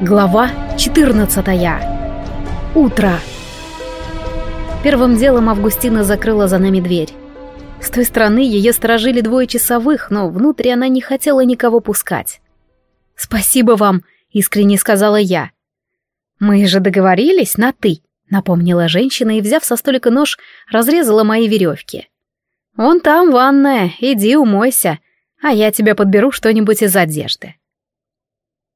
Глава 14. Утро. Первым делом Августина закрыла за нами дверь. С той стороны ее сторожили двое часовых, но внутрь она не хотела никого пускать. «Спасибо вам», — искренне сказала я. «Мы же договорились на «ты», — напомнила женщина и, взяв со столика нож, разрезала мои веревки. «Вон там ванная, иди умойся, а я тебе подберу что-нибудь из одежды».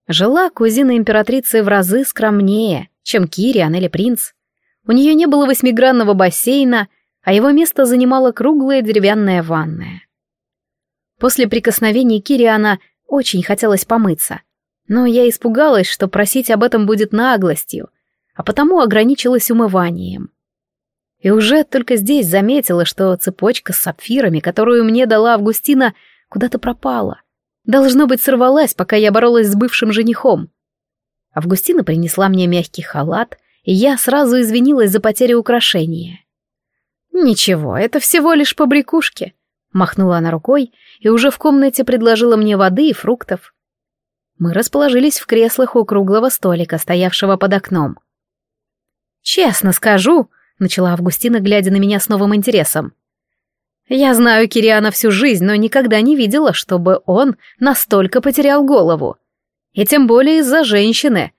Жила кузина императрицы в разы скромнее, чем Кириан или принц. У нее не было восьмигранного бассейна, а его место занимала круглая деревянная ванная. После прикосновений Кириана очень хотелось помыться, но я испугалась, что просить об этом будет наглостью, а потому ограничилась умыванием. И уже только здесь заметила, что цепочка с сапфирами, которую мне дала Августина, куда-то пропала. Должно быть, сорвалась, пока я боролась с бывшим женихом. Августина принесла мне мягкий халат, и я сразу извинилась за потерю украшения. «Ничего, это всего лишь побрякушки», — махнула она рукой и уже в комнате предложила мне воды и фруктов. Мы расположились в креслах у круглого столика, стоявшего под окном. «Честно скажу», — начала Августина, глядя на меня с новым интересом, я знаю Кириана всю жизнь, но никогда не видела, чтобы он настолько потерял голову. И тем более из-за женщины.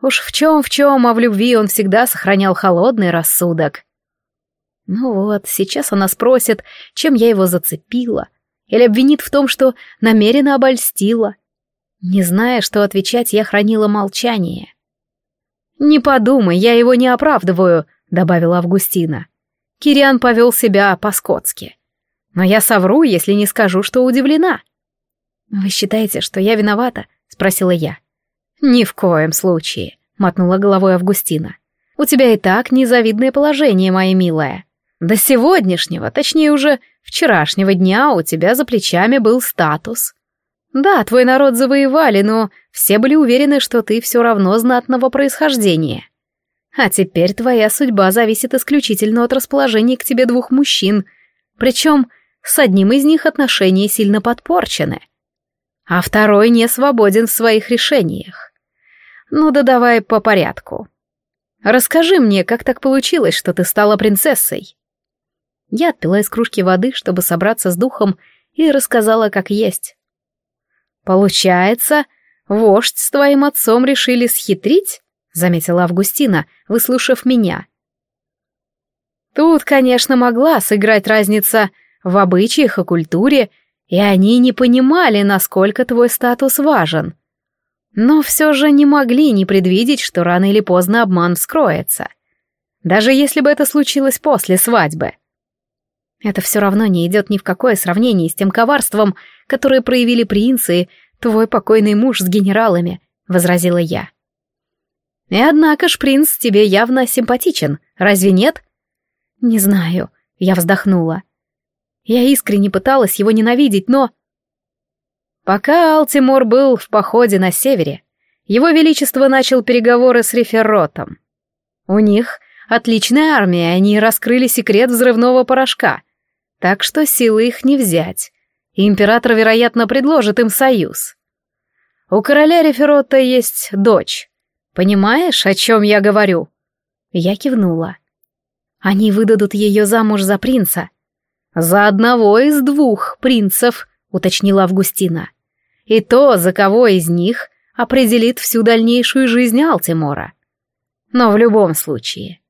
Уж в чем в чем, а в любви он всегда сохранял холодный рассудок. Ну вот, сейчас она спросит, чем я его зацепила, или обвинит в том, что намеренно обольстила. Не зная, что отвечать, я хранила молчание. «Не подумай, я его не оправдываю», — добавила Августина. Кириан повел себя по-скотски. Но я совру, если не скажу, что удивлена. «Вы считаете, что я виновата?» — спросила я. «Ни в коем случае», — мотнула головой Августина. «У тебя и так незавидное положение, моя милая. До сегодняшнего, точнее уже вчерашнего дня у тебя за плечами был статус. Да, твой народ завоевали, но все были уверены, что ты все равно знатного происхождения. А теперь твоя судьба зависит исключительно от расположения к тебе двух мужчин, причем с одним из них отношения сильно подпорчены, а второй не свободен в своих решениях. Ну да давай по порядку. Расскажи мне, как так получилось, что ты стала принцессой? Я отпила из кружки воды, чтобы собраться с духом, и рассказала, как есть. Получается, вождь с твоим отцом решили схитрить? Заметила Августина, выслушав меня. Тут, конечно, могла сыграть разница в обычаях и культуре, и они не понимали, насколько твой статус важен. Но все же не могли не предвидеть, что рано или поздно обман вскроется. Даже если бы это случилось после свадьбы. Это все равно не идет ни в какое сравнение с тем коварством, которое проявили принцы и твой покойный муж с генералами, — возразила я. И однако ж принц тебе явно симпатичен, разве нет? Не знаю, я вздохнула. Я искренне пыталась его ненавидеть, но... Пока Алтимор был в походе на севере, его величество начал переговоры с Реферотом. У них отличная армия, они раскрыли секрет взрывного порошка, так что силы их не взять, и император, вероятно, предложит им союз. У короля Реферота есть дочь, Понимаешь, о чем я говорю?» Я кивнула. «Они выдадут ее замуж за принца». «За одного из двух принцев», — уточнила Августина. «И то, за кого из них, определит всю дальнейшую жизнь Алтимора. Но в любом случае...»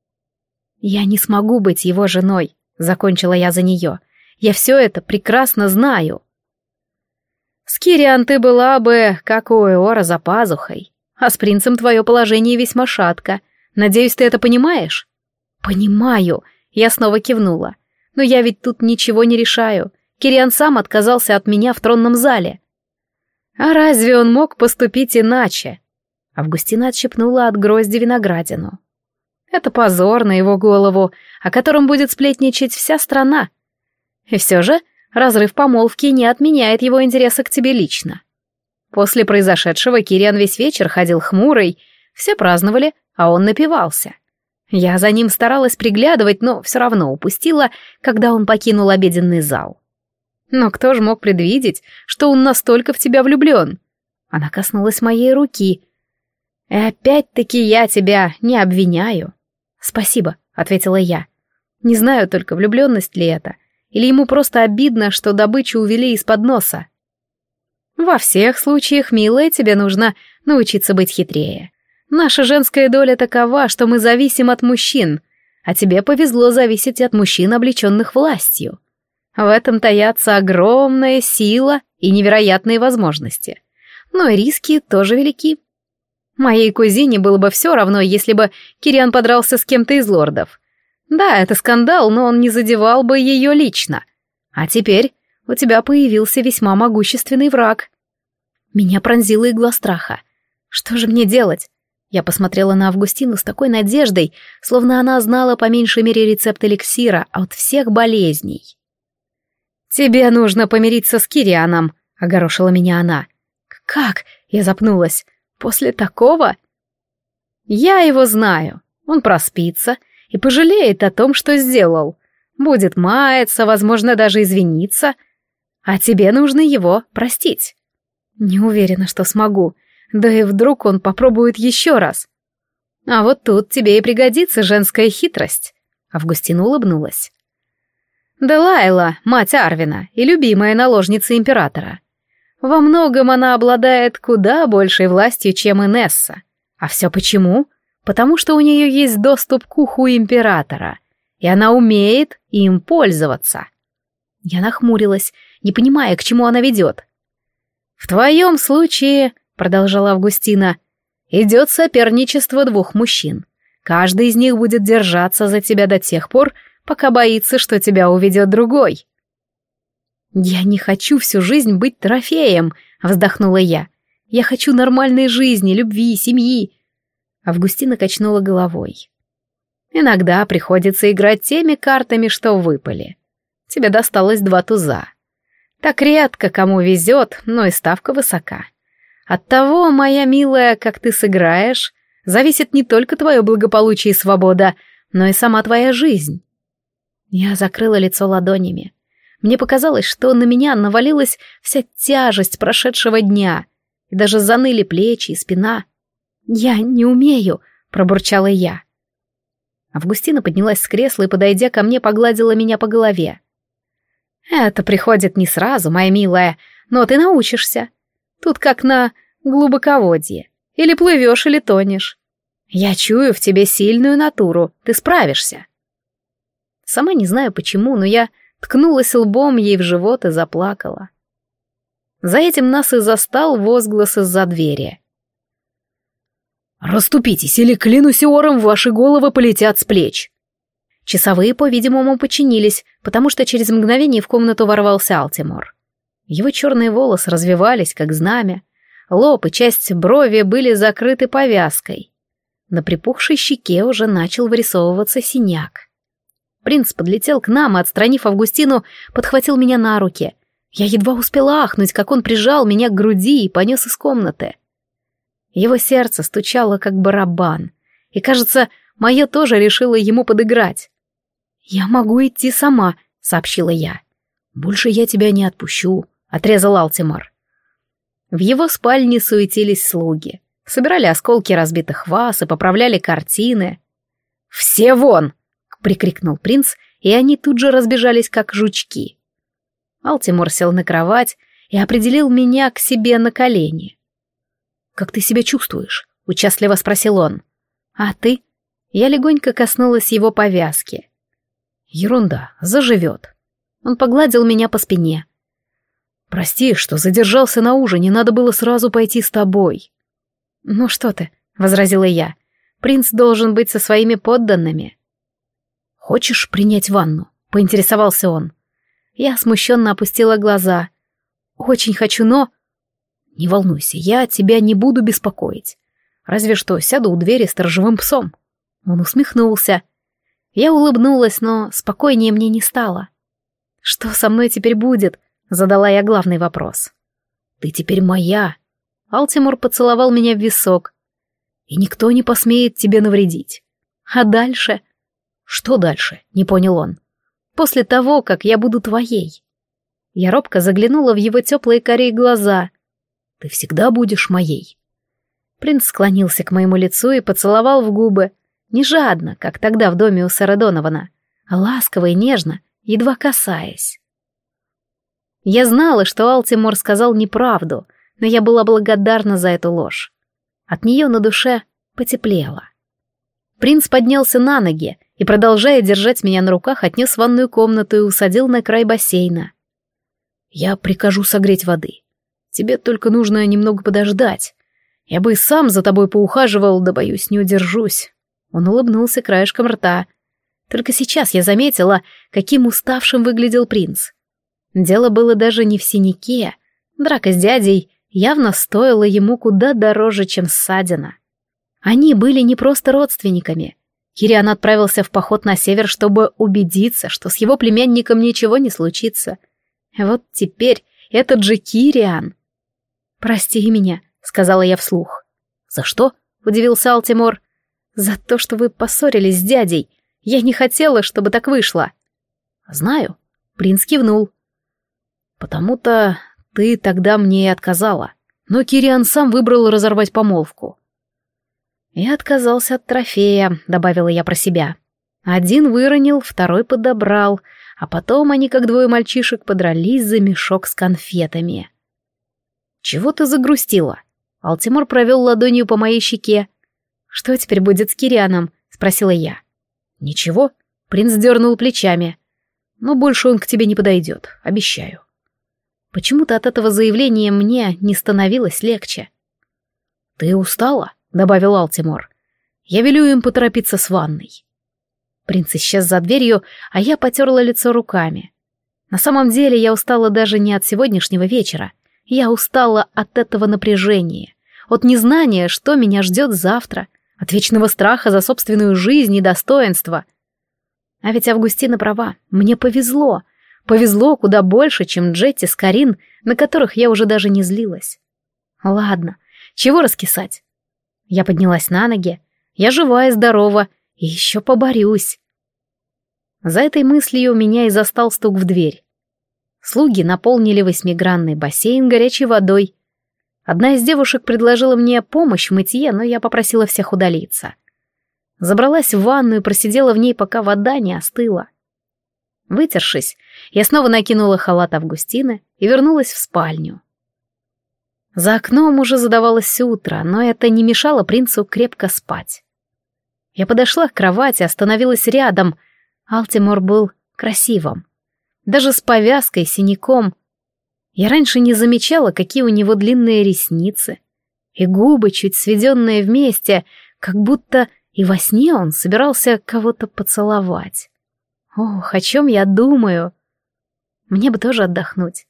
«Я не смогу быть его женой», — закончила я за нее. «Я все это прекрасно знаю». «С Кириан ты была бы, как у Эора, за пазухой. А с принцем твое положение весьма шатко. Надеюсь, ты это понимаешь?» «Понимаю», — я снова кивнула. «Но я ведь тут ничего не решаю. Кириан сам отказался от меня в тронном зале». «А разве он мог поступить иначе?» Августина отщепнула от грозди виноградину. «Это позор на его голову, о котором будет сплетничать вся страна. И все же разрыв помолвки не отменяет его интереса к тебе лично. После произошедшего Кириан весь вечер ходил хмурый, все праздновали, а он напивался. Я за ним старалась приглядывать, но все равно упустила, когда он покинул обеденный зал. Но кто же мог предвидеть, что он настолько в тебя влюблен? Она коснулась моей руки. И опять-таки я тебя не обвиняю. Спасибо, ответила я. Не знаю только, влюбленность ли это, или ему просто обидно, что добычу увели из-под носа. Во всех случаях, милая, тебе нужно научиться быть хитрее. Наша женская доля такова, что мы зависим от мужчин, а тебе повезло зависеть от мужчин, облеченных властью. В этом таятся огромная сила и невероятные возможности. Но и риски тоже велики. Моей кузине было бы все равно, если бы Кириан подрался с кем-то из лордов. Да, это скандал, но он не задевал бы ее лично. А теперь у тебя появился весьма могущественный враг. Меня пронзила игла страха. Что же мне делать? Я посмотрела на Августину с такой надеждой, словно она знала по меньшей мере рецепт эликсира от всех болезней. «Тебе нужно помириться с Кирианом», — огорошила меня она. «Как?» — я запнулась. «После такого?» «Я его знаю. Он проспится и пожалеет о том, что сделал. Будет маяться, возможно, даже извиниться. А тебе нужно его простить». «Не уверена, что смогу. Да и вдруг он попробует еще раз». «А вот тут тебе и пригодится женская хитрость». Августина улыбнулась. Делайла, мать Арвина и любимая наложница императора. Во многом она обладает куда большей властью, чем Инесса. А все почему? Потому что у нее есть доступ к уху императора, и она умеет им пользоваться. Я нахмурилась, не понимая, к чему она ведет. «В твоем случае», — продолжала Августина, — «идет соперничество двух мужчин. Каждый из них будет держаться за тебя до тех пор, пока боится, что тебя уведет другой. «Я не хочу всю жизнь быть трофеем», — вздохнула я. «Я хочу нормальной жизни, любви, семьи». Августина качнула головой. «Иногда приходится играть теми картами, что выпали. Тебе досталось два туза. Так редко кому везет, но и ставка высока. От того, моя милая, как ты сыграешь, зависит не только твое благополучие и свобода, но и сама твоя жизнь. Я закрыла лицо ладонями. Мне показалось, что на меня навалилась вся тяжесть прошедшего дня, и даже заныли плечи и спина. «Я не умею», — пробурчала я. Августина поднялась с кресла и, подойдя ко мне, погладила меня по голове. «Это приходит не сразу, моя милая, но ты научишься. Тут как на глубоководье. Или плывешь, или тонешь. Я чую в тебе сильную натуру, ты справишься». Сама не знаю почему, но я ткнулась лбом ей в живот и заплакала. За этим нас и застал возглас из-за двери. «Раступитесь, или, клянусь ором, ваши головы полетят с плеч!» Часовые, по-видимому, подчинились, потому что через мгновение в комнату ворвался Алтимор. Его черные волосы развивались, как знамя, лоб и часть брови были закрыты повязкой. На припухшей щеке уже начал вырисовываться синяк. Принц подлетел к нам и, отстранив Августину, подхватил меня на руки. Я едва успела ахнуть, как он прижал меня к груди и понес из комнаты. Его сердце стучало, как барабан. И, кажется, мое тоже решило ему подыграть. «Я могу идти сама», — сообщила я. «Больше я тебя не отпущу», — отрезал Алтимар. В его спальне суетились слуги. Собирали осколки разбитых ваз и поправляли картины. «Все вон!» прикрикнул принц, и они тут же разбежались, как жучки. Алтимор сел на кровать и определил меня к себе на колени. «Как ты себя чувствуешь?» — участливо спросил он. «А ты?» Я легонько коснулась его повязки. «Ерунда, заживет». Он погладил меня по спине. «Прости, что задержался на ужине, надо было сразу пойти с тобой». «Ну что ты», — возразила я, — «принц должен быть со своими подданными». «Хочешь принять ванну?» — поинтересовался он. Я смущенно опустила глаза. «Очень хочу, но...» «Не волнуйся, я тебя не буду беспокоить. Разве что сяду у двери сторожевым псом». Он усмехнулся. Я улыбнулась, но спокойнее мне не стало. «Что со мной теперь будет?» — задала я главный вопрос. «Ты теперь моя». Алтимур поцеловал меня в висок. «И никто не посмеет тебе навредить. А дальше...» «Что дальше?» — не понял он. «После того, как я буду твоей». Я робко заглянула в его теплые корей глаза. «Ты всегда будешь моей». Принц склонился к моему лицу и поцеловал в губы. Не жадно, как тогда в доме у Сэра Донована, а ласково и нежно, едва касаясь. Я знала, что Алтимор сказал неправду, но я была благодарна за эту ложь. От нее на душе потеплело. Принц поднялся на ноги и, продолжая держать меня на руках, отнес в ванную комнату и усадил на край бассейна. «Я прикажу согреть воды. Тебе только нужно немного подождать. Я бы и сам за тобой поухаживал, да, боюсь, не удержусь». Он улыбнулся краешком рта. Только сейчас я заметила, каким уставшим выглядел принц. Дело было даже не в синяке. Драка с дядей явно стоила ему куда дороже, чем ссадина. Они были не просто родственниками. Кириан отправился в поход на север, чтобы убедиться, что с его племянником ничего не случится. Вот теперь этот же Кириан. «Прости меня», — сказала я вслух. «За что?» — удивился Алтимор. «За то, что вы поссорились с дядей. Я не хотела, чтобы так вышло». «Знаю», — принц кивнул. «Потому-то ты тогда мне и отказала. Но Кириан сам выбрал разорвать помолвку. «И отказался от трофея», — добавила я про себя. Один выронил, второй подобрал, а потом они, как двое мальчишек, подрались за мешок с конфетами. «Чего ты загрустила?» Алтимор провел ладонью по моей щеке. «Что теперь будет с Кирианом?» — спросила я. «Ничего», — принц дернул плечами. «Но больше он к тебе не подойдет, обещаю». Почему-то от этого заявления мне не становилось легче. «Ты устала?» добавил Алтимор. «Я велю им поторопиться с ванной». Принц исчез за дверью, а я потерла лицо руками. На самом деле я устала даже не от сегодняшнего вечера. Я устала от этого напряжения, от незнания, что меня ждет завтра, от вечного страха за собственную жизнь и достоинство. А ведь Августина права, мне повезло. Повезло куда больше, чем Джетти с Карин, на которых я уже даже не злилась. Ладно, чего раскисать? Я поднялась на ноги. Я жива и здорова, и еще поборюсь. За этой мыслью меня и застал стук в дверь. Слуги наполнили восьмигранный бассейн горячей водой. Одна из девушек предложила мне помощь в мытье, но я попросила всех удалиться. Забралась в ванну и просидела в ней, пока вода не остыла. Вытершись, я снова накинула халат Августины и вернулась в спальню. За окном уже задавалось утро, но это не мешало принцу крепко спать. Я подошла к кровати, остановилась рядом. Алтимор был красивым. Даже с повязкой, синяком. Я раньше не замечала, какие у него длинные ресницы. И губы, чуть сведенные вместе, как будто и во сне он собирался кого-то поцеловать. Ох, о чем я думаю? Мне бы тоже отдохнуть.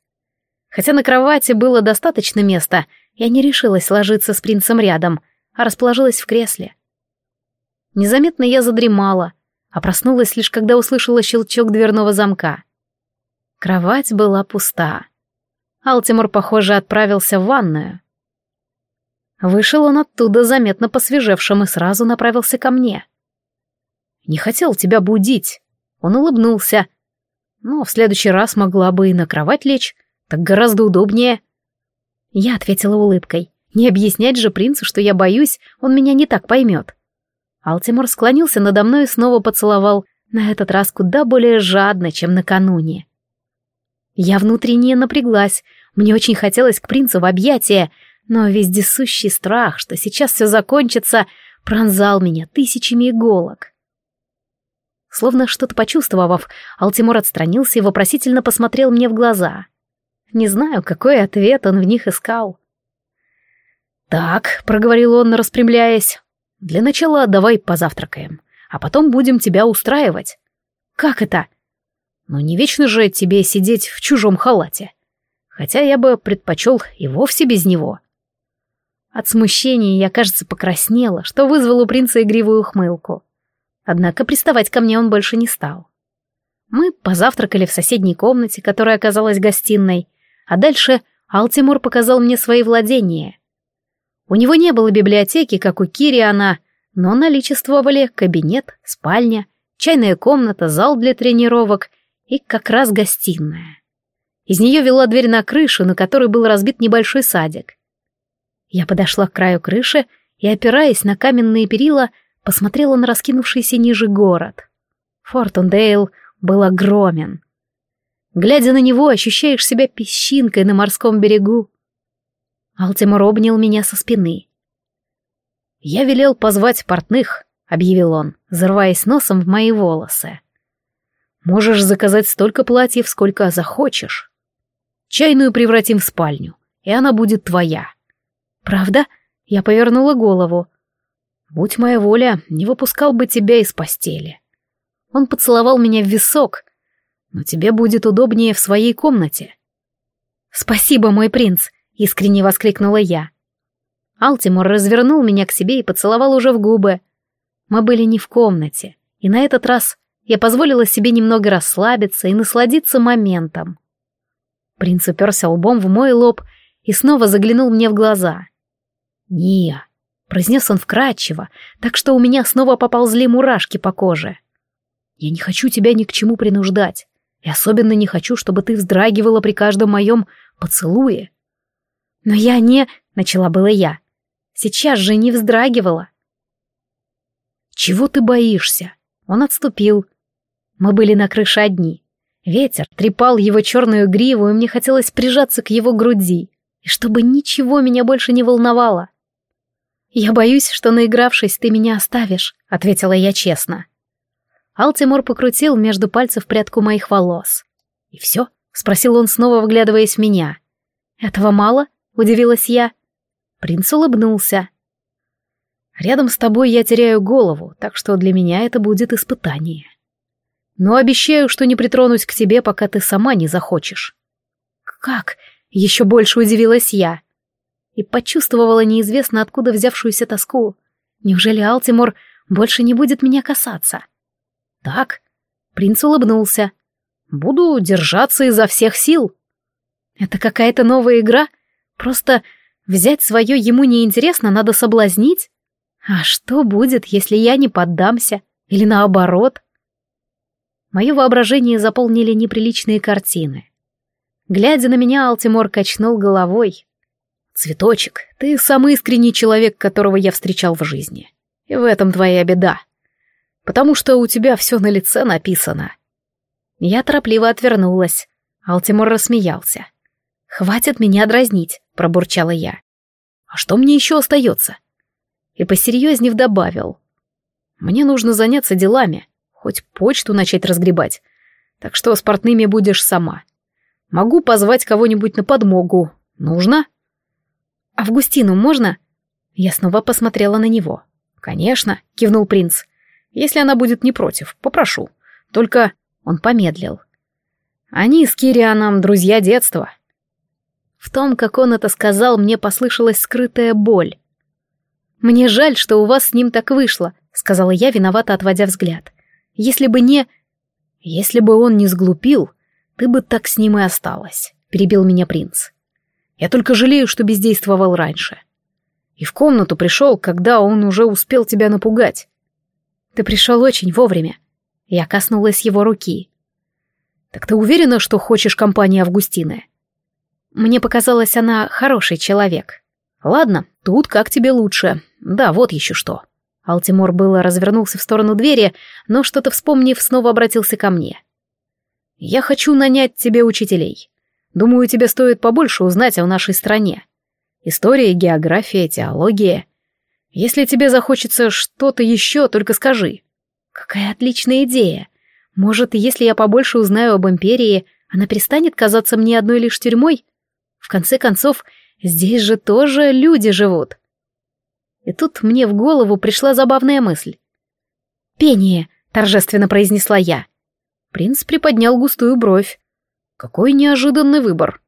Хотя на кровати было достаточно места, я не решилась ложиться с принцем рядом, а расположилась в кресле. Незаметно я задремала, а проснулась лишь когда услышала щелчок дверного замка. Кровать была пуста. Алтимор, похоже, отправился в ванную. Вышел он оттуда заметно посвежевшим и сразу направился ко мне. «Не хотел тебя будить», — он улыбнулся. «Но в следующий раз могла бы и на кровать лечь, так гораздо удобнее. Я ответила улыбкой. Не объяснять же принцу, что я боюсь, он меня не так поймет. Алтимор склонился надо мной и снова поцеловал, на этот раз куда более жадно, чем накануне. Я внутренне напряглась, мне очень хотелось к принцу в объятия, но вездесущий страх, что сейчас все закончится, пронзал меня тысячами иголок. Словно что-то почувствовав, Алтимор отстранился и вопросительно посмотрел мне в глаза. Не знаю, какой ответ он в них искал. «Так», — проговорил он, распрямляясь, — «для начала давай позавтракаем, а потом будем тебя устраивать». «Как это?» «Ну не вечно же тебе сидеть в чужом халате. Хотя я бы предпочел и вовсе без него». От смущения я, кажется, покраснела, что вызвало у принца игривую ухмылку. Однако приставать ко мне он больше не стал. Мы позавтракали в соседней комнате, которая оказалась гостиной, а дальше Алтимур показал мне свои владения. У него не было библиотеки, как у Кириана, но наличествовали кабинет, спальня, чайная комната, зал для тренировок и как раз гостиная. Из нее вела дверь на крышу, на которой был разбит небольшой садик. Я подошла к краю крыши и, опираясь на каменные перила, посмотрела на раскинувшийся ниже город. Фортундейл был огромен. Глядя на него, ощущаешь себя песчинкой на морском берегу. Алтимор обнял меня со спины. «Я велел позвать портных», — объявил он, зарываясь носом в мои волосы. «Можешь заказать столько платьев, сколько захочешь. Чайную превратим в спальню, и она будет твоя». «Правда?» — я повернула голову. «Будь моя воля, не выпускал бы тебя из постели». Он поцеловал меня в висок, но тебе будет удобнее в своей комнате. «Спасибо, мой принц!» — искренне воскликнула я. Алтимор развернул меня к себе и поцеловал уже в губы. Мы были не в комнате, и на этот раз я позволила себе немного расслабиться и насладиться моментом. Принц уперся лбом в мой лоб и снова заглянул мне в глаза. «Ния», — произнес он вкрадчиво, так что у меня снова поползли мурашки по коже. Я не хочу тебя ни к чему принуждать. И особенно не хочу, чтобы ты вздрагивала при каждом моем поцелуе. Но я не... Начала было я. Сейчас же не вздрагивала. Чего ты боишься? Он отступил. Мы были на крыше одни. Ветер трепал его черную гриву, и мне хотелось прижаться к его груди, и чтобы ничего меня больше не волновало. «Я боюсь, что, наигравшись, ты меня оставишь», — ответила я честно. Алтимор покрутил между пальцев прядку моих волос. «И все?» — спросил он, снова вглядываясь в меня. «Этого мало?» — удивилась я. Принц улыбнулся. «Рядом с тобой я теряю голову, так что для меня это будет испытание. Но обещаю, что не притронусь к тебе, пока ты сама не захочешь». «Как?» — еще больше удивилась я. И почувствовала неизвестно откуда взявшуюся тоску. Неужели Алтимор больше не будет меня касаться?» «Так?» Принц улыбнулся. «Буду держаться изо всех сил». «Это какая-то новая игра? Просто взять свое ему неинтересно, надо соблазнить? А что будет, если я не поддамся? Или наоборот?» Мое воображение заполнили неприличные картины. Глядя на меня, Алтимор качнул головой. «Цветочек, ты самый искренний человек, которого я встречал в жизни. И в этом твоя беда потому что у тебя все на лице написано». Я торопливо отвернулась. Алтимор рассмеялся. «Хватит меня дразнить», — пробурчала я. «А что мне еще остается?» И посерьезнее добавил. «Мне нужно заняться делами, хоть почту начать разгребать, так что с портными будешь сама. Могу позвать кого-нибудь на подмогу. Нужно?» «Августину можно?» Я снова посмотрела на него. «Конечно», — кивнул принц. Если она будет не против, попрошу. Только он помедлил. Они с Кирианом друзья детства. В том, как он это сказал, мне послышалась скрытая боль. «Мне жаль, что у вас с ним так вышло», — сказала я, виновато отводя взгляд. «Если бы не...» «Если бы он не сглупил, ты бы так с ним и осталась», — перебил меня принц. «Я только жалею, что бездействовал раньше. И в комнату пришел, когда он уже успел тебя напугать. Ты пришел очень вовремя. Я коснулась его руки. Так ты уверена, что хочешь компании Августины? Мне показалось, она хороший человек. Ладно, тут как тебе лучше. Да, вот еще что. Алтимор было развернулся в сторону двери, но что-то вспомнив, снова обратился ко мне. «Я хочу нанять тебе учителей. Думаю, тебе стоит побольше узнать о нашей стране. История, география, теология. Если тебе захочется что-то еще, только скажи. Какая отличная идея. Может, если я побольше узнаю об империи, она перестанет казаться мне одной лишь тюрьмой? В конце концов, здесь же тоже люди живут. И тут мне в голову пришла забавная мысль. «Пение», — торжественно произнесла я. Принц приподнял густую бровь. «Какой неожиданный выбор!»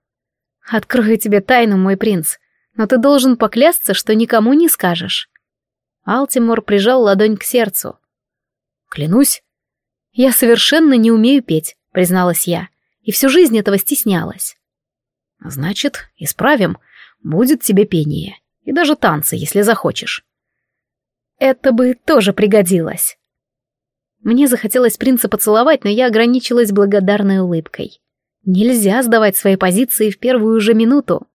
«Открою тебе тайну, мой принц, но ты должен поклясться, что никому не скажешь». Алтимор прижал ладонь к сердцу. «Клянусь». «Я совершенно не умею петь», — призналась я, и всю жизнь этого стеснялась. «Значит, исправим. Будет тебе пение. И даже танцы, если захочешь». «Это бы тоже пригодилось». Мне захотелось принца поцеловать, но я ограничилась благодарной улыбкой. Нельзя сдавать свои позиции в первую же минуту.